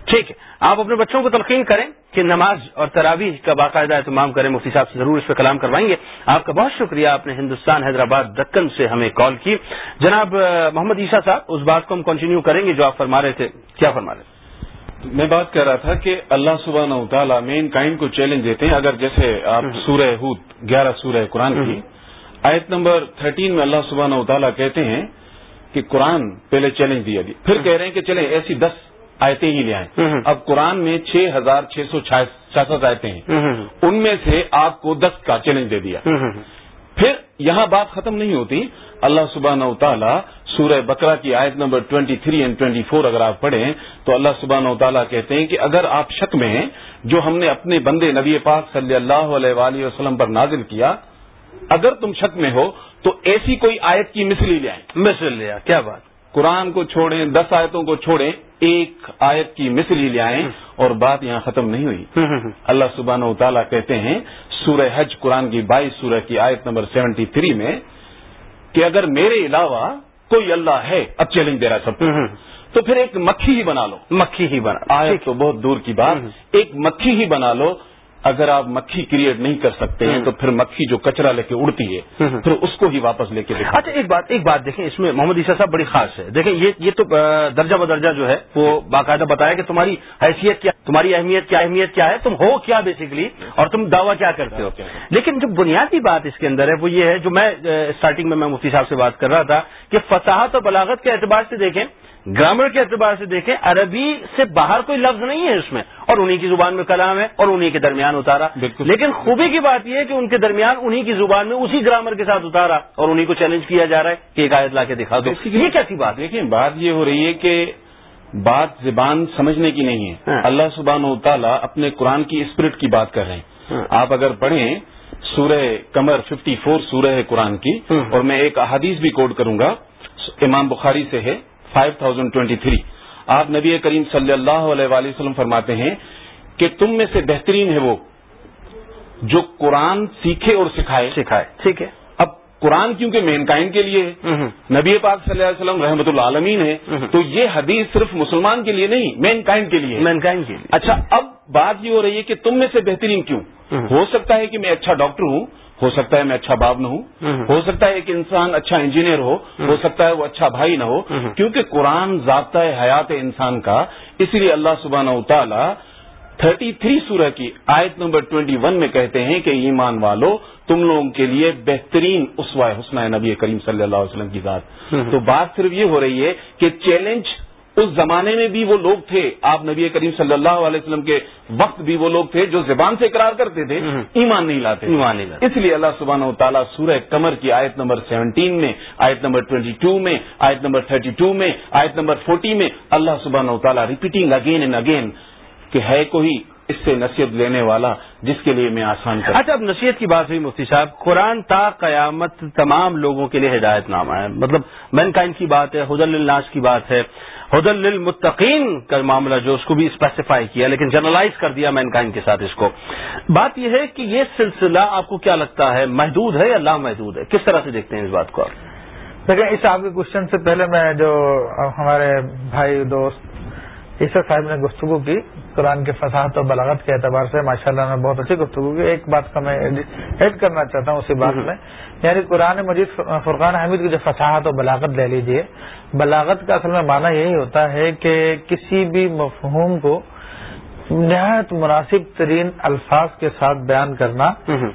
Speaker 2: ٹھیک ہے آپ اپنے بچوں کو تلقین کریں کہ نماز اور تراویح کا باقاعدہ اہتمام کریں۔ مفتی صاحب سے ضرور اس پہ کلام کروائیں گے۔ آپ کا بہت شکریہ آپ نے ہندوستان حیدرآباد دکن سے ہمیں کال کی۔ جناب محمد عیسیٰ صاحب اس بات کو ہم کنٹینیو کریں گے جو آپ فرما رہے تھے۔ کیا فرما رہے تھے؟
Speaker 4: میں بات کر رہا تھا کہ اللہ سبحانہ و تعالیٰ مین کائنڈ کو چیلنج دیتے ہیں۔ اگر جیسے آپ سورہ ہود گیارہ سورہ قرآن کی۔ آیت نمبر تھرٹین میں اللہ سبحانہ و تعالیٰ کہتے ہیں کہ قرآن پہلے چیلنج دیا گیا۔ پھر کہہ رہے ہیں کہ چلیں ایسی دس آیتیں ہی لے آئیں۔ اب قرآن میں چھ ہزار چھ سو چھیاسٹھ آیتیں ہیں۔ ان میں سے آپ کو دس کا چیلنج دے دیا۔ پھر یہاں بات ختم نہیں ہوتی۔ اللہ سبحانہ و تعالیٰ سورہ بقرہ کی آیت نمبر 23 اینڈ 24 اگر آپ پڑھیں تو اللہ سبحانہ و تعالیٰ کہتے ہیں کہ اگر آپ شک میں ہیں جو ہم نے اپنے بندے نبی پاک صلی اللہ علیہ وآلہ وسلم پر نازل کیا اگر تم شک میں ہو تو ایسی کوئی آیت کی مثلی لے آئیں۔
Speaker 2: مثل لیا کیا بات؟
Speaker 4: قرآن کو چھوڑیں دس آیتوں کو چھوڑیں ایک آیت کی مثلی لے آئیں اور بات یہاں ختم نہیں ہوئی۔ اللہ سبحانہ و تعالیٰ کہتے ہیں سورہ حج قرآن کی بائیس سورہ کی آیت نمبر سیونٹی تھری میں کہ اگر میرے علاوہ کوئی اللہ ہے اب چیلنج دے رہا سب۔ تو پھر ایک مکھی ہی بنا لو۔
Speaker 2: مکھی ہی بنا
Speaker 4: آیت تو بہت دور کی بات۔ ایک مکھی ہی بنا لو اگر آپ مکھی کریٹ نہیں کر سکتے ہیں۔ تو پھر مکھی جو کچرا لے کے اڑتی ہے۔ پھر اس کو ہی واپس لے کے
Speaker 2: اچھا ایک بات ایک بات دیکھیں اس میں محمد عیسیٰ صاحب بڑی خاص ہے۔ دیکھیں یہ یہ تو درجہ بدرجہ جو ہے وہ باقاعدہ بتایا کہ تمہاری حیثیت کیا تمہاری اہمیت کیا اہمیت کیا ہے؟ تم ہو کیا بیسیکلی اور تم دعویٰ کیا کرتے ہو؟ لیکن جو بنیادی بات اس کے اندر ہے وہ یہ ہے جو میں اسٹارٹنگ میں میں مفتی صاحب سے بات کر رہا تھا کہ فصاحت اور بلاغت کے اعتبار سے دیکھیں گرامر کے اعتبار سے دیکھیں عربی سے باہر کوئی لفظ نہیں ہے اس میں۔ اور انہی کی زبان میں کلام ہے اور انہی کے درمیان اتارا۔ لیکن خوبی کی بات یہ ہے کہ ان کے درمیان انہی کی زبان میں اسی گرامر کے ساتھ اتارا اور انہی کو چیلنج کیا جا رہا ہے کہ ایک آیت لا کے دکھا دو۔ یہ کیسی بات
Speaker 4: دیکھیں بات یہ ہو رہی ہے کہ بات زبان سمجھنے کی نہیں ہے۔
Speaker 2: ہاں۔
Speaker 4: اللہ سبحانہ و تعالیٰ اپنے قرآن کی اسپرٹ کی بات کر رہے ہیں۔
Speaker 2: ہاں۔
Speaker 4: آپ اگر پڑھیں سورہ کمر 54 سورہ ہے قرآن کی۔
Speaker 2: ہاں۔
Speaker 4: اور میں ایک احادیث بھی کوڈ کروں گا۔ امام بخاری سے ہے۔ 5023 آپ نبی کریم صلی اللہ علیہ وآلہ وسلم فرماتے ہیں کہ تم میں سے بہترین ہے وہ جو قرآن سیکھے اور سکھائے.
Speaker 2: سکھائے. ٹھیک ہے.
Speaker 4: اب قرآن کیونکہ مین کائنڈ کے لیے ہے۔ نبی پاک صلی اللہ علیہ وسلم رحمت العالمین ہے۔ تو یہ حدیث صرف مسلمان کے لیے نہیں مین کائنڈ کے لیے ہے.
Speaker 2: مینکائن کے لیے.
Speaker 4: اچھا اب بات یہ ہو رہی ہے کہ تم میں سے بہترین کیوں۔ ہو سکتا ہے کہ میں اچھا ڈاکٹر ہوں ہو سکتا ہے میں اچھا باپ نہ ہوں۔ ہو سکتا ہے کہ انسان اچھا انجینئر ہو ہو سکتا ہے وہ اچھا بھائی نہ ہو۔ کیونکہ قرآن ضابطہ ہے حیات انسان کا اس لیے اللہ سبحانہ و تعالی تھرٹی تھری سورہ کی آیت نمبر ٹوینٹی ون میں کہتے ہیں کہ ایمان والو تم لوگوں کے لیے بہترین اسوا حسنہ ہے نبی کریم صلی اللہ علیہ وسلم کی ذات۔ تو بات صرف یہ ہو رہی ہے کہ چیلنج اس زمانے میں بھی وہ لوگ تھے آپ نبی کریم صلی اللہ علیہ وسلم کے وقت بھی وہ لوگ تھے جو زبان سے اقرار کرتے تھے۔ ایمان نہیں لاتے
Speaker 2: ایمان نہیں لاتے۔
Speaker 4: اس لیے اللہ سبحانہ و تعالیٰ سورہ کمر کی آیت نمبر سیونٹین میں آیت نمبر ٹوئنٹی ٹو میں آیت نمبر تھرٹی ٹو میں آیت نمبر فورٹی میں اللہ سبحانہ و تعالیٰ ریپیٹنگ اگین اینڈ اگین کہ ہے کوئی اس سے نصیحت لینے والا جس کے لیے میں آسان کر
Speaker 2: اچھا اب نصیحت کی بات ہوئی مفتی صاحب قرآن تا قیامت تمام لوگوں کے لیے ہدایت نامہ ہے مطلب مین کائن کی بات ہے حدل الناس کی بات ہے حدل للمتقین کا معاملہ جو اس کو بھی اسپیسیفائی کیا، لیکن جنرلائز کر دیا مین کائن کے ساتھ اس کو۔ بات یہ ہے کہ یہ سلسلہ آپ کو کیا لگتا ہے، محدود ہے یا لامحدود ہے؟ کس طرح سے دیکھتے ہیں اس بات کو آپ؟
Speaker 3: دیکھیں، اس آپ کے کوشچن سے پہلے میں جو ہمارے بھائی، دوست عیسر صاحب نے گفتگو کی قرآن کے فصاحت و بلاغت کے اعتبار سے ماشاء اللہ نے بہت اچھی گفتگو کی۔ ایک بات کا میں ایڈ کرنا چاہتا ہوں اسی بات میں۔ یعنی قرآن مجید فرقان حمید کی جو فصاحت و بلاغت لے لیجیے۔ بلاغت کا اصل میں معنی یہی ہوتا ہے کہ کسی بھی مفہوم کو نہایت مناسب ترین الفاظ کے ساتھ بیان کرنا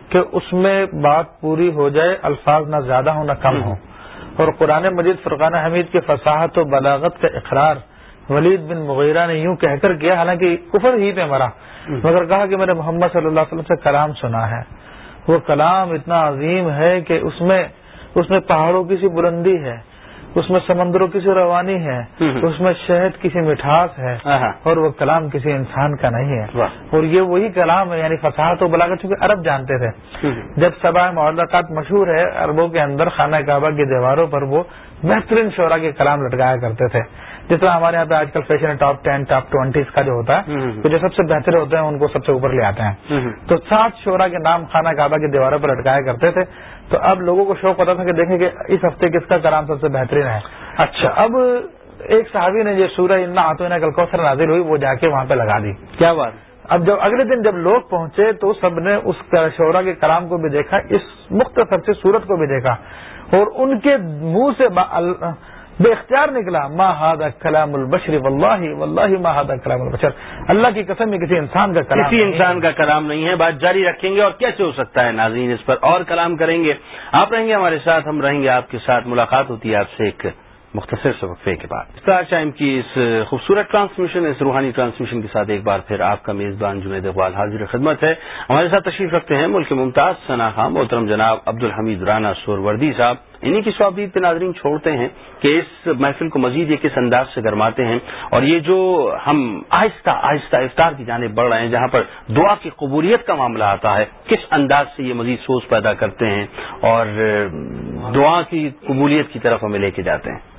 Speaker 3: کہ اس میں بات پوری ہو جائے الفاظ نہ زیادہ ہو نہ کم ہو اور قرآن مجید فرقان حمید کے فصاحت و بلاغت کا اقرار ولید بن مغیرہ نے یوں کہہ کر کیا حالانکہ کفر ہی پہ مرا۔ مگر کہا کہ میں نے محمد صلی اللہ علیہ وسلم سے کلام سنا ہے۔ وہ کلام اتنا عظیم ہے کہ اس میں اس میں پہاڑوں کی سی بلندی ہے اس میں سمندروں کی سی روانی ہے اس میں شہد کی سی مٹھاس ہے اور وہ کلام کسی انسان کا نہیں ہے۔ اور یہ وہی کلام ہے یعنی فصاحت و بلاغت چونکہ عرب جانتے تھے۔ جب سبا معلقات مشہور ہے عربوں کے اندر خانہ کعبہ کی دیواروں پر وہ بہترین شعرا کے کلام لٹکایا کرتے تھے۔ جس طرح ہمارے یہاں پہ آج کل فیشن ہے ٹاپ ٹین ٹاپ ٹوینٹی کا جو ہوتا ہے تو جو سب سے بہتر ہوتے ہیں ان کو سب سے اوپر لے آتے ہیں۔ تو سات شعرا کے نام خانہ کعبہ کی دیواروں پر لٹکایا کرتے تھے۔ تو اب لوگوں کو شوق پتا تھا کہ دیکھیں کہ اس ہفتے کس کا کلام سب سے بہترین ہے۔ اچھا۔ اب ایک صحابی نے جو سورہ ان ہاتھوں کل کوثر نازل ہوئی وہ جا کے وہاں پہ لگا دی۔
Speaker 2: کیا بات؟
Speaker 3: اب جب اگلے دن جب لوگ پہنچے تو سب نے اس شعرا کے کلام کو بھی دیکھا اس مختصر سے سورت کو بھی دیکھا۔ اور ان کے منہ سے بے اختیار نکلا ما ہاد کلام البشر واللہ واللہ ما ہاد کلام البشر. اللہ کی قسم میں کسی انسان کا کلام
Speaker 2: کسی انسان کا کلام نہیں ہے بات جاری رکھیں گے اور کیسے ہو سکتا ہے ناظرین اس پر اور کلام کریں گے؟ آپ رہیں گے ہمارے ساتھ ہم رہیں گے آپ کے ساتھ ملاقات ہوتی ہے آپ سے ایک مختصر سے وقفے کے بعد۔ اسٹار ٹائم کی اس خوبصورت ٹرانسمیشن، اس روحانی ٹرانسمیشن کے ساتھ ایک بار پھر آپ کا میزبان جنید اقبال حاضر خدمت ہے۔ ہمارے ساتھ تشریف رکھتے ہیں ملک ممتاز ثنا خان، محترم جناب عبد الحمید رانا سوروردی صاحب۔ انہیں کی سوابید پہ ناظرین چھوڑتے ہیں کہ اس محفل کو مزید یہ کس انداز سے گرماتے ہیں۔ اور یہ جو ہم آہستہ آہستہ افطار کی جانب بڑھ رہے ہیں، جہاں پر دعا کی قبولیت کا معاملہ آتا ہے، کس انداز سے یہ مزید سوچ پیدا کرتے ہیں؟ اور دعا کی قبولیت کی طرف ہمیں لے کے جاتے ہیں۔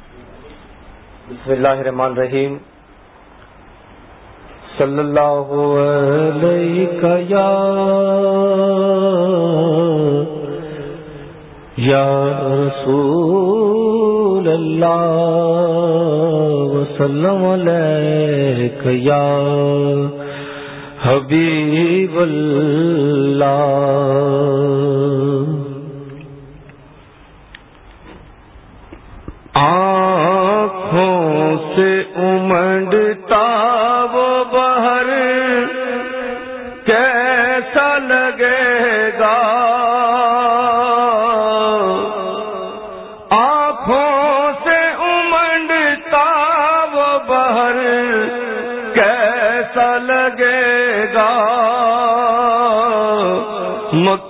Speaker 1: بسم اللہ الرحمن الرحیم۔ صلی اللہ علیہ یا یا رسول اللہ وسلم علیہ یا حبیب اللہ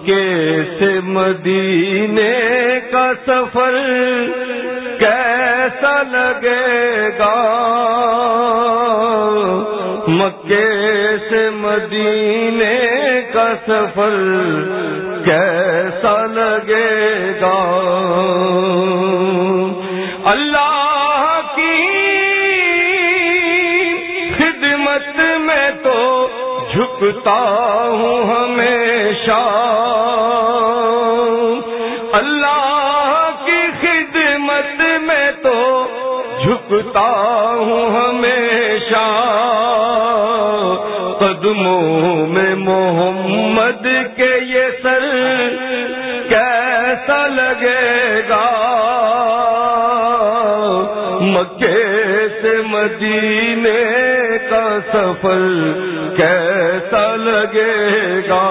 Speaker 1: مکے سے مدینے کا سفر کیسا لگے گا؟ مکے سے مدینے کا سفر کیسا لگے گا؟ اللہ کی خدمت میں تو جھکتا ہوں ہمیشہ۔ جھکتا ہوں ہمیشہ قدموں میں محمد کے یہ سر کیسا لگے گا مکے سے مدینے کا سفر کیسا لگے گا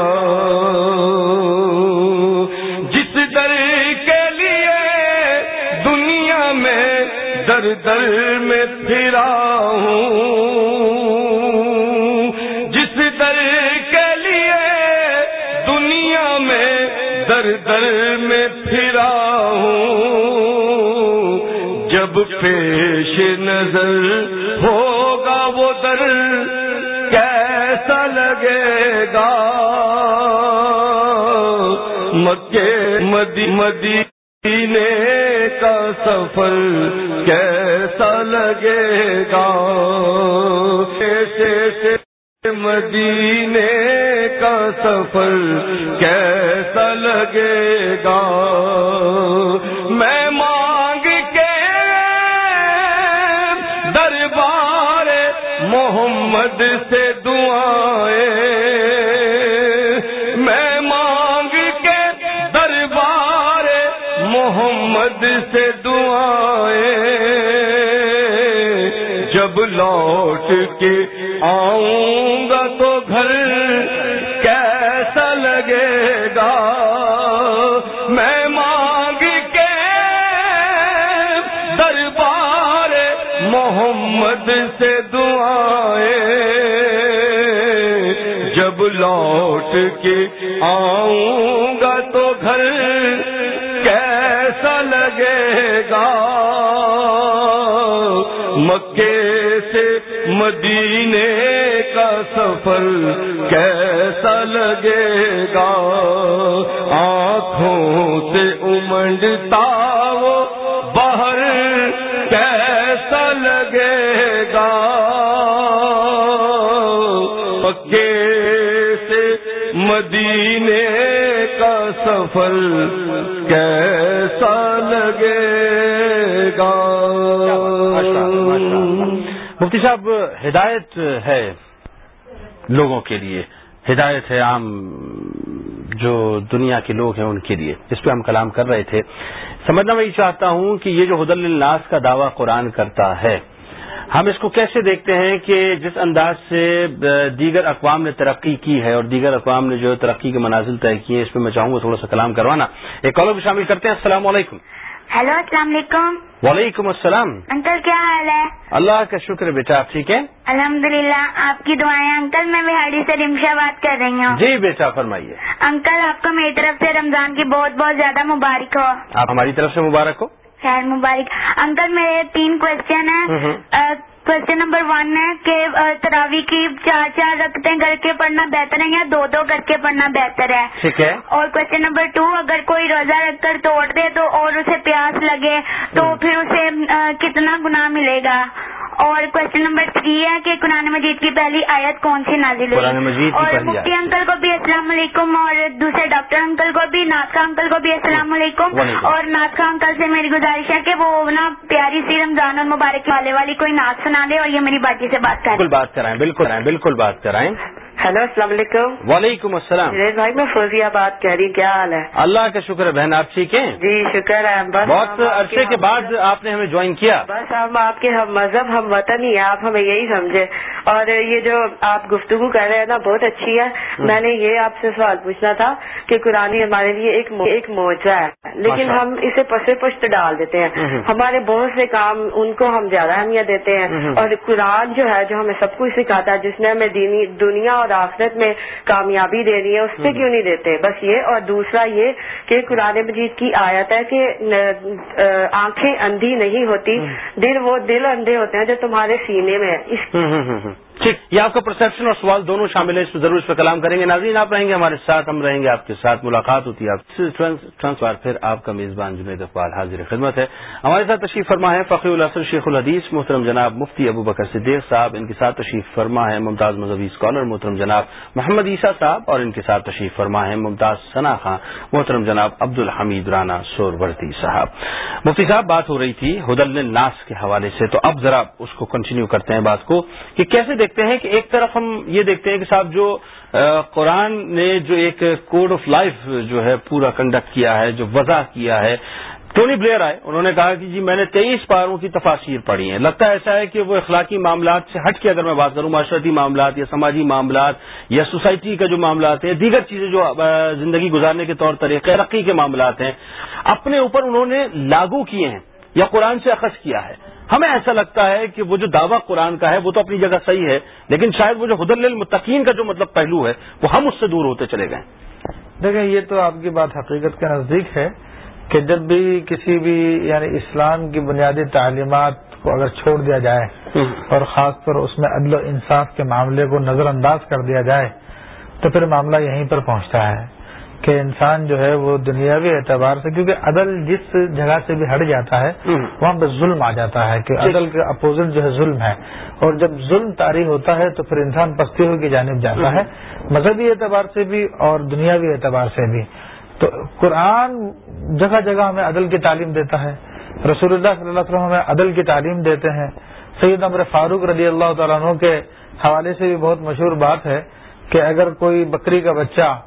Speaker 1: در در میں پھرا ہوں جس در کے لیے دنیا میں در در میں پھرا ہوں جب پیش نظر ہوگا وہ در کیسا لگے گا؟ مکے مدی مدی کا سفر لگے گا۔ سے مدینے کا سفر محمد سے دعائیں جب لوٹ کے آؤں گا تو گھر کیسا لگے گا؟ مکے سے مدینے کا سفر کیسا لگے گا؟ آنکھوں سے امنڈتا سفر کیسا لگے گا؟
Speaker 2: مفتی صاحب، ہدایت ہے لوگوں کے لیے۔ ہدایت ہے عام جو دنیا کے لوگ ہیں ان کے لیے۔ اس پہ ہم کلام کر رہے تھے۔ سمجھنا میں یہ چاہتا ہوں کہ یہ جو حد الناس کا دعویٰ قرآن کرتا ہے ہم اس کو کیسے دیکھتے ہیں کہ جس انداز سے دیگر اقوام نے ترقی کی ہے اور دیگر اقوام نے جو ترقی کے منازل طے کیے ہیں اس پہ میں چاہوں گا تھوڑا سا کلام کروانا۔ ایک کالر بھی شامل کرتے ہیں۔ السلام علیکم۔
Speaker 6: ہیلو السلام علیکم۔
Speaker 2: وعلیکم السلام۔
Speaker 6: انکل کیا حال ہے؟
Speaker 2: اللہ کا شکر بیٹا آپ ٹھیک ہے
Speaker 6: الحمد للہ آپ کی دعائیں انکل میں بہاڑی سے رمشا بات کر رہی ہوں۔
Speaker 2: جی بیٹا فرمائیے۔
Speaker 6: انکل آپ کو میری طرف سے رمضان کی بہت بہت زیادہ مبارک ہو۔
Speaker 2: آپ ہماری طرف سے مبارک ہو۔
Speaker 6: خیر مبارک انکل میرے تین کوشچن ہیں. کوشچن نمبر ون ہے کہ تراوی کی چار چار رکھتے کر کے پڑھنا بہتر ہے یا دو دو کر کے پڑھنا بہتر ہے؟
Speaker 2: ٹھیک ہے۔
Speaker 6: اور کوشچن نمبر ٹو اگر کوئی روزہ رکھ کر توڑ دے تو اور اسے پیاس لگے تو پھر اسے کتنا گناہ ملے گا؟ اور کوشچن نمبر تھری ہے کہ قرآن مجید کی پہلی آیت کون سی نازل ہوئی اور مفتی۔ انکل کو بھی السلام علیکم اور دوسرے ڈاکٹر انکل کو بھی ناسکا انکل کو بھی السلام علیکم
Speaker 2: وعلیکم۔
Speaker 6: اور ناسکا انکل سے میری گزارش ہے کہ وہ نا پیاری سی رمضان اور مبارک والے والی کوئی نعت سنا دے اور یہ میری باجی سے بات کریں
Speaker 2: بالکل بات کرائیں بالکل بالکل بات کرائیں
Speaker 7: ہیلو السلام علیکم
Speaker 2: وعلیکم السلام.
Speaker 7: بھائی میں فوزیہ بات کر رہی کیا حال ہے؟
Speaker 2: اللہ کا شکر ہے بہن آپ ٹھیک ہیں؟
Speaker 7: جی شکر ہے بس
Speaker 2: بہت عرصے کے بعد آپ نے ہمیں جوائن کیا۔
Speaker 7: بس ہم آپ کے ہم مذہب ہم وطن ہی ہیں آپ ہمیں یہی سمجھے۔ اور یہ جو آپ گفتگو کر رہے ہیں نا بہت اچھی ہے۔ میں نے یہ آپ سے سوال پوچھنا تھا کہ قرآن ہمارے لیے ایک مو- ایک موجہ ہے۔ لیکن ہم اسے پسے پشت ڈال دیتے ہیں۔ ہمارے بہت سے کام ان کو ہم زیادہ اہمیت دیتے ہیں۔ اور قرآن جو ہے جو ہمیں سب کچھ سکھاتا ہے جس نے ہمیں دینی دنیا اور آخرت میں کامیابی دینی ہے اس پہ کیوں نہیں دیتے؟ بس یہ اور دوسرا یہ کہ قرآن مجید کی آیت ہے کہ آنکھیں اندھی نہیں ہوتی دل وہ دل اندھے ہوتے ہیں جو تمہارے سینے میں ہے
Speaker 2: ٹھیک، یہ آپ کا پرسپشن اور سوال دونوں شامل ہے اس پہ ضرور اس پہ کلام کریں گے۔ ناظرین، آپ رہیں گے ہمارے ساتھ، ہم رہیں گے آپ کے ساتھ، ملاقات ہوتی ہے آپ ٹرانسفار پھر آپ کا میزبان جنید اقبال حاضر خدمت ہے۔ ہمارے ساتھ تشریف فرما ہے فقی الاسر شیخ الحدیث، محترم جناب مفتی ابو بکر صدیق صاحب۔ ان کے ساتھ تشریف فرما ہے ممتاز مذہبی اسکالر محترم جناب محمد عیسیٰ صاحب اور ان کے ساتھ تشریف فرما ہے ممتاز ثنا خان، محترم جناب عبد الحمید رانا سورورتی صاحب۔ مفتی صاحب، بات ہو رہی تھی ہدل ناس کے حوالے سے، تو اب ذرا اس کو کنٹینیو کرتے ہیں بات کو کہ کیسے دیکھتے ہیں کہ ایک طرف ہم یہ دیکھتے ہیں کہ صاحب جو قرآن نے جو ایک کوڈ آف لائف جو ہے پورا کنڈکٹ کیا ہے، جو وضع کیا ہے، ٹونی بلیئر آئے، انہوں نے کہا کہ جی میں نے تیئیس پاروں کی تفاصیر پڑھی ہیں۔ لگتا ہے ایسا ہے کہ وہ اخلاقی معاملات سے ہٹ کے اگر میں بات کروں، معاشرتی معاملات یا سماجی معاملات یا سوسائٹی کا جو معاملات ہیں، دیگر چیزیں جو زندگی گزارنے کے طور طریقے، ترقی کے معاملات ہیں، اپنے اوپر انہوں نے لاگو کیے ہیں یا قرآن سے اخذ کیا ہے۔ ہمیں ایسا لگتا ہے کہ وہ جو دعویٰ قرآن کا ہے وہ تو اپنی جگہ صحیح ہے لیکن شاید وہ جو حدل المتقین کا جو مطلب پہلو ہے وہ ہم اس سے دور ہوتے چلے گئے۔
Speaker 3: دیکھیں یہ تو آپ کی بات حقیقت کے نزدیک ہے کہ جب بھی کسی بھی یعنی اسلام کی بنیادی تعلیمات کو اگر چھوڑ دیا جائے اور خاص طور اس میں عدل و انصاف کے معاملے کو نظر انداز کر دیا جائے تو پھر معاملہ یہیں پر پہنچتا ہے۔ کہ انسان جو ہے وہ دنیاوی اعتبار سے کیونکہ عدل جس جگہ سے بھی ہٹ جاتا ہے وہاں پہ ظلم آ جاتا ہے کہ عدل کے اپوزٹ جو ہے ظلم ہے۔ اور جب ظلم طاری ہوتا ہے تو پھر انسان پستیوں کی جانب جاتا ہے۔ مذہبی اعتبار سے بھی اور دنیاوی اعتبار سے بھی۔ تو قرآن جگہ جگہ ہمیں عدل کی تعلیم دیتا ہے۔ رسول اللہ صلی اللہ علیہ وسلم ہمیں عدل کی تعلیم دیتے ہیں۔ سید عمر فاروق رضی اللہ تعالیٰ عنہ کے حوالے سے بھی بہت مشہور بات ہے کہ اگر کوئی بکری کا بچہ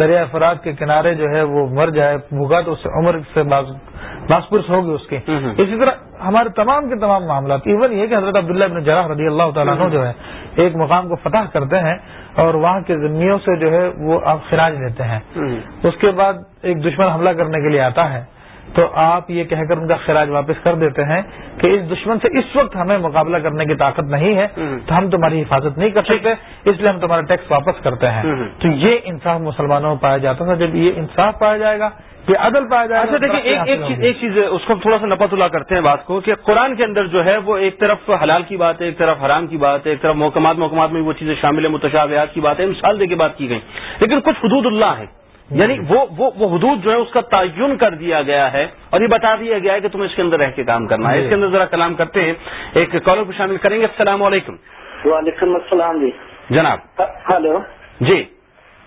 Speaker 3: دریا فرات کے کنارے جو ہے وہ مر جائے بھوگا تو اسے عمر سے باسپرس ہوگی اس کی۔ اسی طرح ہمارے تمام کے تمام معاملات ایون یہ کہ حضرت عبداللہ ابن جراح رضی اللہ تعالیٰ عنہ جو ہے ایک مقام کو فتح کرتے ہیں اور وہاں کے ذمیوں سے جو ہے وہ آپ خراج لیتے ہیں۔ اس کے بعد ایک دشمن حملہ کرنے کے لیے آتا ہے۔ تو آپ یہ کہہ کر ان کا خراج واپس کر دیتے ہیں کہ اس دشمن سے اس وقت ہمیں مقابلہ کرنے کی طاقت نہیں ہے تو ہم تمہاری حفاظت نہیں کر سکتے اس لیے ہم تمہارا ٹیکس واپس کرتے ہیں۔ تو یہ انصاف مسلمانوں میں پایا جاتا تھا جب یہ انصاف پایا جائے گا یہ عدل پایا جائے گا
Speaker 2: اچھا دیکھیے ایک چیز ایک چیز اس کو تھوڑا سا نپت اللہ کرتے ہیں بات کو کہ قرآن کے اندر جو ہے وہ ایک طرف حلال کی بات ہے ایک طرف حرام کی بات ہے ایک طرف محکمات محکمات میں وہ چیزیں شامل ہیں متشابہات کی بات ہے مثال دے کے بات کی گئی لیکن کچھ حدود اللہ ہے یعنی وہ وہ وہ حدود جو ہے اس کا تعین کر دیا گیا ہے اور یہ بتا دیا گیا ہے کہ تمہیں اس کے اندر رہ کے کام کرنا ہے. اس کے اندر ذرا کلام کرتے ہیں. ایک کالر کو شامل کریں گے. السلام علیکم.
Speaker 8: وعلیکم السلام جی.
Speaker 2: جناب.
Speaker 8: ہلو.
Speaker 2: جی.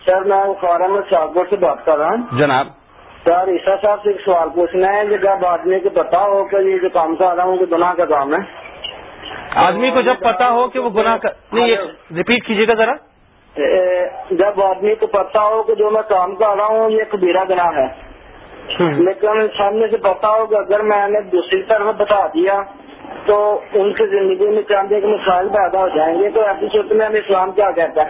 Speaker 8: سر میں خارا میں شاہپور سے بات کر رہا ہوں.
Speaker 2: جناب.
Speaker 8: سر عیسا صاحب سے ایک سوال پوچھنا ہے. جب آدمی کو پتا ہو کہ یہ جو کام سے آ رہا ہوں کہ گناہ کا کام ہے؟
Speaker 2: آدمی کو جب پتا ہو کہ وہ گناہ کا نہیں ریپیٹ کیجیے گا ذرا.
Speaker 8: جب آدمی کو پتا ہو کہ جو میں کام کر رہا ہوں یہ کبیرہ گناہ ہے۔ لیکن سامنے سے پتا ہو کہ اگر میں نے دوسری طرف بتا دیا تو ان کی زندگی میں چاندی کے مسائل پیدا ہو جائیں گے تو ایسی صورت میں ہمیں اسلام کیا کہتا ہے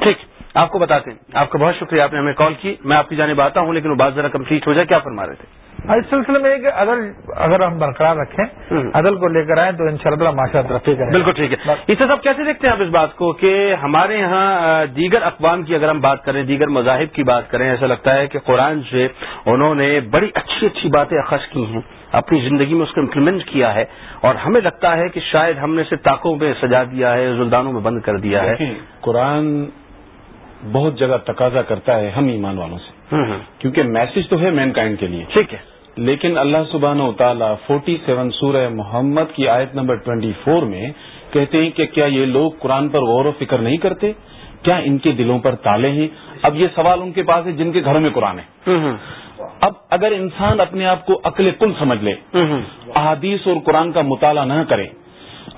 Speaker 2: ٹھیک آپ کو بتاتے ہیں۔ آپ کا بہت شکریہ آپ نے ہمیں کال کی۔ میں آپ کی جانب آتا ہوں لیکن وہ بات ذرا کمپلیٹ ہو جائے کیا فرما رہے تھے؟
Speaker 3: اس سلسلے میں عدل اگر ہم برقرار رکھیں عدل کو لے کر آئیں تو ان شاء اللہ معاشرہ ترقی کریں
Speaker 2: بالکل ٹھیک ہے۔ اس سے سب کیسے دیکھتے ہیں آپ اس بات کو کہ ہمارے یہاں دیگر اقوام کی اگر ہم بات کریں دیگر مذاہب کی بات کریں ایسا لگتا ہے کہ قرآن سے انہوں نے بڑی اچھی اچھی باتیں اخذ کی ہیں۔ اپنی زندگی میں اس کو امپلیمنٹ کیا ہے۔ اور ہمیں لگتا ہے کہ شاید ہم نے اسے تاکوں میں سجا دیا ہے زلدانوں میں بند کر دیا ہے۔
Speaker 4: قرآن بہت جگہ تقاضا کرتا ہے ہم ایمان والوں سے۔ کیونکہ میسج تو ہے مین کائنڈ کے لیے۔
Speaker 2: ٹھیک ہے۔
Speaker 4: لیکن اللہ سبحانہ و تعالیٰ فورٹی سیون سورہ محمد کی آیت نمبر ٹوینٹی فور میں کہتے ہیں کہ کیا یہ لوگ قرآن پر غور و فکر نہیں کرتے؟ کیا ان کے دلوں پر تالے ہیں؟ اب یہ سوال ان کے پاس ہے جن کے گھروں میں قرآن ہے۔ اب اگر انسان اپنے آپ کو عقل کل سمجھ لے احادیث اور قرآن کا مطالعہ نہ کرے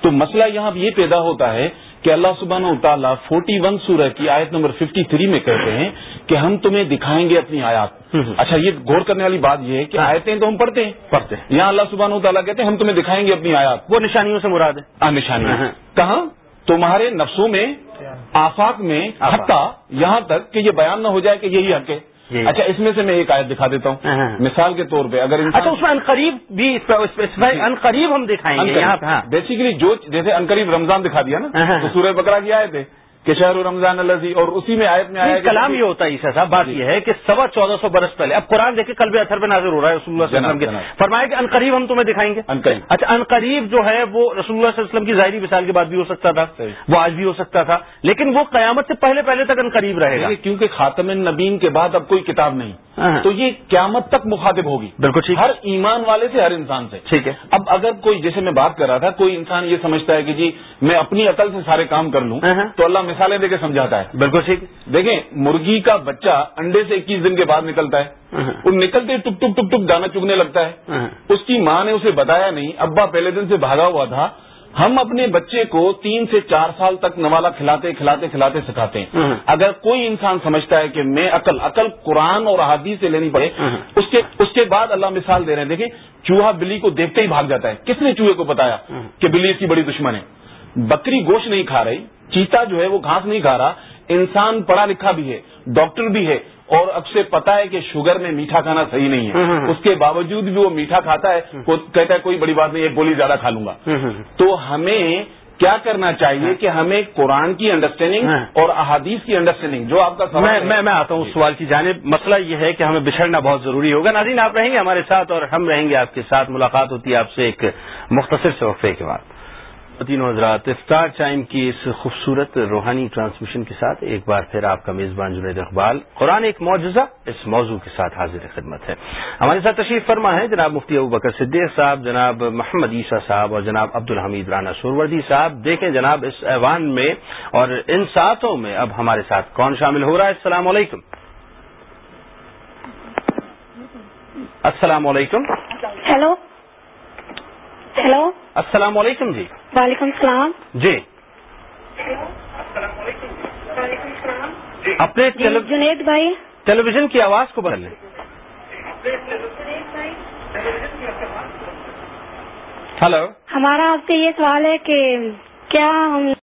Speaker 4: تو مسئلہ یہاں یہ پیدا ہوتا ہے کہ اللہ سبحانہ و تعالیٰ فورٹی ون سورہ کی آیت نمبر ففٹی تھری میں کہتے ہیں کہ ہم تمہیں دکھائیں گے اپنی آیات۔ اچھا یہ غور کرنے والی بات یہ ہے کہ آیتیں تو ہم پڑھتے ہیں۔
Speaker 2: پڑھتے ہیں۔
Speaker 4: یہاں اللہ سبحانہ و تعالیٰ کہتے ہیں ہم تمہیں دکھائیں گے اپنی آیات۔
Speaker 2: وہ نشانیوں سے مراد ہے۔
Speaker 4: ہاں نشانیاں۔ کہاں؟ تمہارے نفسوں میں آفاق میں حتیٰ یہاں تک کہ یہ بیان نہ ہو جائے کہ یہی حق ہے۔ اچھا اس میں سے میں ایک آیت دکھا دیتا ہوں۔ مثال کے طور پہ اگر
Speaker 2: اچھا اس میں انقریب بھی انقریب ہم دکھائیں گے
Speaker 4: بیسیکلی جو جیسے انقریب رمضان دکھا دیا نا تو سورہ بکرا کی آئے تھے کہ شہر رمضان اللہ اور اسی میں آیت میں آیا
Speaker 2: کلام یہ ہوتا ہے عیسا صاحب بات یہ ہے کہ سوا چودہ سو برس پہلے اب قرآن دیکھے کل بھی اثر پہ نازر ہو رہا ہے رسول اللہ علیہ وسلم کے فرمایا کہ انقریب ہم تمہیں دکھائیں گے۔ اچھا انقریب جو ہے وہ رسول اللہ علیہ وسلم کی ظاہری مثال کے بعد بھی ہو سکتا تھا وہ آج بھی ہو سکتا تھا لیکن وہ قیامت سے پہلے پہلے تک انقریب رہے گا۔
Speaker 4: کیونکہ خاتم النبین کے بعد اب کوئی کتاب نہیں۔ تو یہ قیامت تک مخاطب ہوگی۔
Speaker 2: بالکل ٹھیک۔
Speaker 4: ہر ایمان والے سے ہر انسان سے۔
Speaker 2: ٹھیک ہے۔
Speaker 4: اب اگر کوئی جیسے میں بات کر رہا تھا کوئی انسان یہ سمجھتا ہے کہ جی میں اپنی عقل سے سارے کام کر لوں تو اللہ مثالیں دے کے سمجھاتا ہے۔
Speaker 2: بالکل ٹھیک۔
Speaker 4: دیکھیں مرغی کا بچہ انڈے سے اکیس دن کے بعد نکلتا ہے۔ وہ نکلتے ٹک ٹک ٹک ٹک دانا چگنے لگتا ہے۔ اس کی ماں نے اسے بتایا نہیں ابا پہلے دن سے بھاگا ہوا تھا۔ ہم اپنے بچے کو تین سے چار سال تک نوالا کھلاتے کھلاتے کھلاتے سکھاتے ہیں۔ اگر کوئی انسان سمجھتا ہے کہ میں عقل عقل قرآن اور حادیث سے لینی پڑے اس کے اس کے بعد اللہ مثال دے رہے ہیں۔ دیکھیں چوہا بلی کو دیکھتے ہی بھاگ جاتا ہے۔ کس نے چوہے کو بتایا کہ بلی اس کی بڑی دشمن ہے؟ بکری گوشت نہیں کھا رہی۔ چیتا جو ہے وہ گھاس نہیں کھا رہا انسان پڑھا لکھا بھی ہے ڈاکٹر بھی ہے اور اب سے پتا ہے کہ شوگر میں میٹھا کھانا صحیح نہیں ہے۔ اس کے باوجود بھی وہ میٹھا کھاتا ہے کہتا ہے کوئی بڑی بات نہیں ایک گولی زیادہ کھا لوں گا۔ تو ہمیں کیا کرنا چاہیے کہ ہمیں قرآن کی انڈرسٹینڈنگ اور احادیث کی انڈرسٹینڈنگ جو آپ کا
Speaker 2: میں میں آتا ہوں اس سوال کی جانب۔ مسئلہ یہ ہے کہ ہمیں بچھڑنا بہت ضروری ہوگا۔ ناظرین آپ رہیں گے ہمارے ساتھ اور ہم رہیں گے آپ کے ساتھ۔ ملاقات ہوتی ہے آپ سے ایک مختصر سے وقفے کے بعد۔ تینوں حضرات اسٹار ٹائم کی اس خوبصورت روحانی ٹرانسمیشن کے ساتھ ایک بار پھر آپ کا میزبان جنید اقبال، قرآن ایک معجزہ اس موضوع کے ساتھ حاضر خدمت ہے۔ ہمارے ساتھ تشریف فرما ہے جناب مفتی ابو بکر صدیق صاحب، جناب محمد عیسیٰ صاحب اور جناب عبد الحمید رانا سوروردی صاحب۔ دیکھیں جناب اس ایوان میں اور ان ساتوں میں اب ہمارے ساتھ کون شامل ہو رہا ہے؟ السلام علیکم۔ السلام علیکم۔
Speaker 6: ہیلو۔
Speaker 9: ہیلو
Speaker 2: السلام علیکم جی۔
Speaker 9: وعلیکم السلام۔
Speaker 2: جی۔ اپنے ٹیلی-
Speaker 9: جنید بھائی۔
Speaker 2: ٹیلی ویژن کی آواز کو بدل لیں ہلو۔
Speaker 9: ہمارا آپ سے یہ سوال ہے کہ کیا ہم